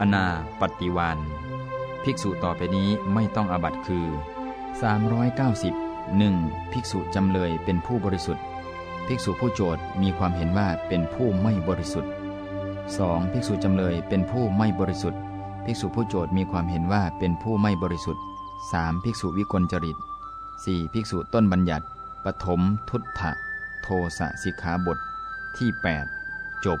อนาปฏิวานภิกษุต่อไปนี้ไม่ต้องอาบัตคือ 390 1. ภิกษุจำเลยเป็นผู้บริสุทธิ์ ภิกษุผู้โจทย์มีความเห็นว่าเป็นผู้ไม่บริสุทธิ์ 2. ภิกษุจำเลยเป็นผู้ไม่บริสุทธิ์ ภิกษุผู้โจทย์มีความเห็นว่าเป็นผู้ไม่บริสุทธิ์ 3. ภิกษุวิกลจริต 4. ภิกษุต้นบัญญัติปฐมทุตถะโทสะสิกขาบทที่ 8 จบ